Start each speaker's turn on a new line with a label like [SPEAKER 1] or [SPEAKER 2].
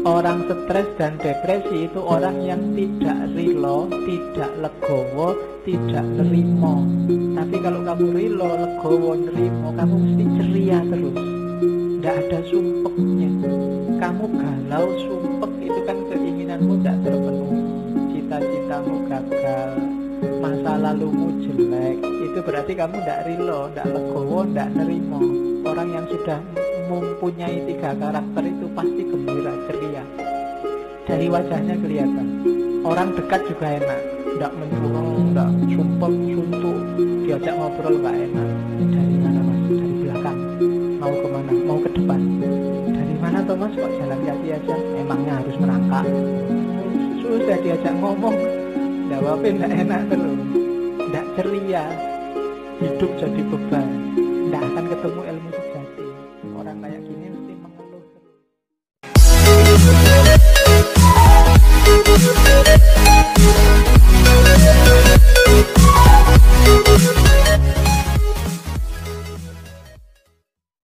[SPEAKER 1] Orang stres dan depresi itu orang yang tidak rilo, tidak legowo, tidak nerimo. Tapi kalau kamu rilo, legowo, nerimo, kamu mesti ceria terus. Tidak ada sumpeknya. Kamu galau, sumpek itu kan keinginanmu tidak terpenuhi. Cita-citamu gagal, masa lalumu jelek. Itu berarti kamu tidak rilo, tidak legowo, tidak nerimo. Orang yang sudah mempunyai tiga karakter itu pasti gembira, ceria. Dari wajahnya kelihatan. Orang dekat juga enak, tidak mencurang, tidak sumpah, suntuk, diajak ngobrol nggak enak. Dari mana mas? Dari belakang. Mau ke mana? Mau ke depan. Dari mana Thomas kok jalan kaki aja? Emangnya harus merangkak? Susah diajak ngomong, jawabin tidak enak terus, tidak ceria. Hidup jadi beban, tidak akan ketemu ilmu. Orang kayak gini